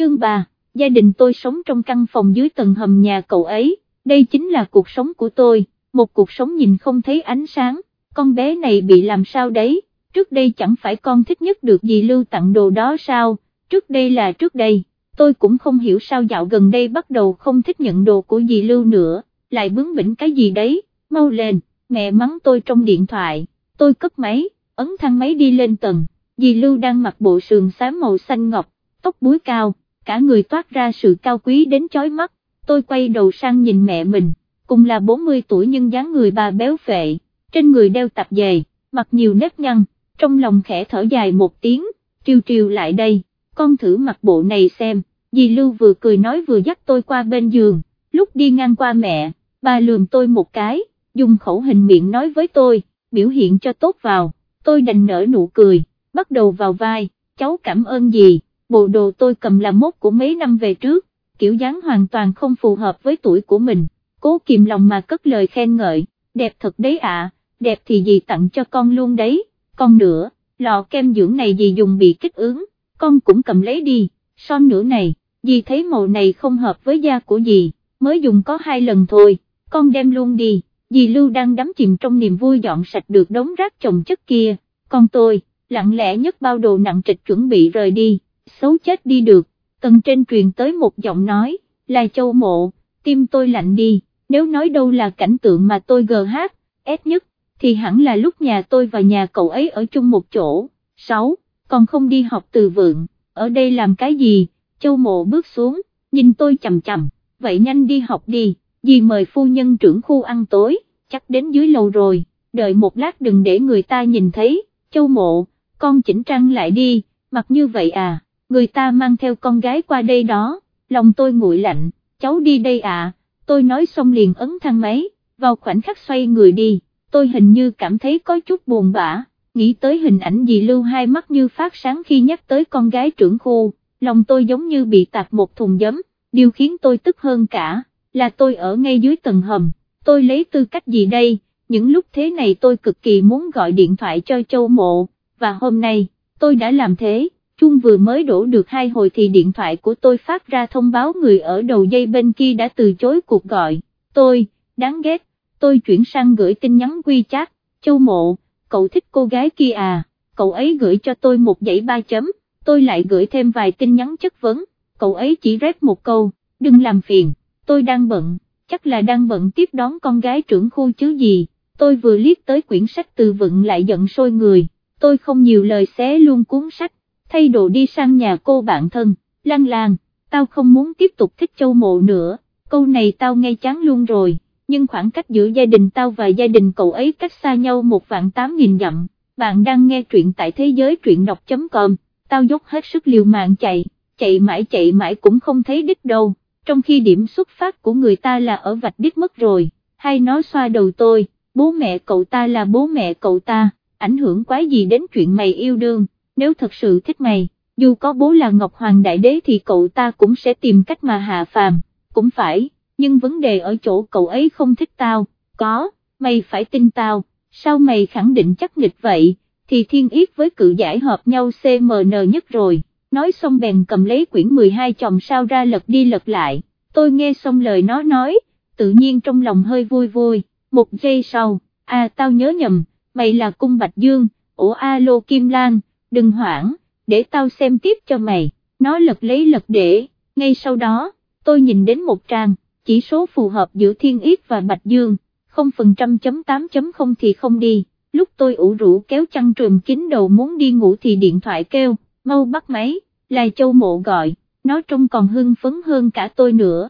chương 3, gia đình tôi sống trong căn phòng dưới tầng hầm nhà cậu ấy, đây chính là cuộc sống của tôi, một cuộc sống nhìn không thấy ánh sáng, con bé này bị làm sao đấy, trước đây chẳng phải con thích nhất được gì lưu tặng đồ đó sao, trước đây là trước đây, tôi cũng không hiểu sao dạo gần đây bắt đầu không thích nhận đồ của dì lưu nữa, lại bướng bỉnh cái gì đấy, mau lên, mẹ mắng tôi trong điện thoại, tôi cất máy, ấn thang máy đi lên tầng, dì lưu đang mặc bộ sườn xám màu xanh ngọc, tóc búi cao, cả người toát ra sự cao quý đến chói mắt, tôi quay đầu sang nhìn mẹ mình, cùng là 40 tuổi nhưng dáng người bà béo phệ, trên người đeo tạp dề, mặc nhiều nếp nhăn, trong lòng khẽ thở dài một tiếng, triều triều lại đây, con thử mặc bộ này xem, dì Lưu vừa cười nói vừa dắt tôi qua bên giường, lúc đi ngang qua mẹ, bà lườm tôi một cái, dùng khẩu hình miệng nói với tôi, biểu hiện cho tốt vào, tôi đành nở nụ cười, bắt đầu vào vai, cháu cảm ơn gì, bộ đồ tôi cầm là mốt của mấy năm về trước, kiểu dáng hoàn toàn không phù hợp với tuổi của mình, cố kìm lòng mà cất lời khen ngợi, đẹp thật đấy ạ, đẹp thì dì tặng cho con luôn đấy, con nữa, lọ kem dưỡng này dì dùng bị kích ứng, con cũng cầm lấy đi, son nữa này, dì thấy màu này không hợp với da của dì, mới dùng có hai lần thôi, con đem luôn đi, dì Lưu đang đắm chìm trong niềm vui dọn sạch được đống rác chồng chất kia, con tôi, lặng lẽ nhấc bao đồ nặng trịch chuẩn bị rời đi, xấu chết đi được, tầng trên truyền tới một giọng nói, là châu mộ, tim tôi lạnh đi, nếu nói đâu là cảnh tượng mà tôi gờ hát, ép nhất, thì hẳn là lúc nhà tôi và nhà cậu ấy ở chung một chỗ, 6, còn không đi học từ vượng, ở đây làm cái gì, châu mộ bước xuống, nhìn tôi chầm chầm, vậy nhanh đi học đi, dì mời phu nhân trưởng khu ăn tối, chắc đến dưới lầu rồi, đợi một lát đừng để người ta nhìn thấy, châu mộ, con chỉnh trang lại đi, mặc như vậy à, người ta mang theo con gái qua đây đó, lòng tôi nguội lạnh, cháu đi đây à, tôi nói xong liền ấn thang máy, vào khoảnh khắc xoay người đi, tôi hình như cảm thấy có chút buồn bã, nghĩ tới hình ảnh dì lưu hai mắt như phát sáng khi nhắc tới con gái trưởng khu, lòng tôi giống như bị tạt một thùng giấm, điều khiến tôi tức hơn cả, là tôi ở ngay dưới tầng hầm, tôi lấy tư cách gì đây, những lúc thế này tôi cực kỳ muốn gọi điện thoại cho châu mộ, và hôm nay, tôi đã làm thế, chuông vừa mới đổ được hai hồi thì điện thoại của tôi phát ra thông báo người ở đầu dây bên kia đã từ chối cuộc gọi, tôi, đáng ghét, tôi chuyển sang gửi tin nhắn quy chat, châu mộ, cậu thích cô gái kia à, cậu ấy gửi cho tôi một dãy ba chấm, tôi lại gửi thêm vài tin nhắn chất vấn, cậu ấy chỉ rép một câu, đừng làm phiền, tôi đang bận, chắc là đang bận tiếp đón con gái trưởng khu chứ gì, tôi vừa liếc tới quyển sách từ vựng lại giận sôi người, tôi không nhiều lời xé luôn cuốn sách, thay đồ đi sang nhà cô bạn thân, lan lan, tao không muốn tiếp tục thích châu mộ nữa, câu này tao nghe chán luôn rồi, nhưng khoảng cách giữa gia đình tao và gia đình cậu ấy cách xa nhau một vạn tám nghìn dặm, bạn đang nghe truyện tại thế giới truyện đọc.com, tao dốc hết sức liều mạng chạy, chạy mãi chạy mãi cũng không thấy đích đâu, trong khi điểm xuất phát của người ta là ở vạch đích mất rồi, hay nói xoa đầu tôi, bố mẹ cậu ta là bố mẹ cậu ta, ảnh hưởng quá gì đến chuyện mày yêu đương nếu thật sự thích mày, dù có bố là Ngọc Hoàng Đại Đế thì cậu ta cũng sẽ tìm cách mà hạ phàm, cũng phải, nhưng vấn đề ở chỗ cậu ấy không thích tao, có, mày phải tin tao, sao mày khẳng định chắc nghịch vậy, thì thiên yết với cự giải hợp nhau CMN nhất rồi, nói xong bèn cầm lấy quyển 12 chồng sao ra lật đi lật lại, tôi nghe xong lời nó nói, tự nhiên trong lòng hơi vui vui, một giây sau, à tao nhớ nhầm, mày là cung Bạch Dương, ổ alo Kim Lan đừng hoảng, để tao xem tiếp cho mày, nó lật lấy lật để, ngay sau đó, tôi nhìn đến một trang, chỉ số phù hợp giữa Thiên Yết và Bạch Dương, 0%.8.0 thì không đi, lúc tôi ủ rũ kéo chăn trùm kín đầu muốn đi ngủ thì điện thoại kêu, mau bắt máy, là châu mộ gọi, nó trông còn hưng phấn hơn cả tôi nữa.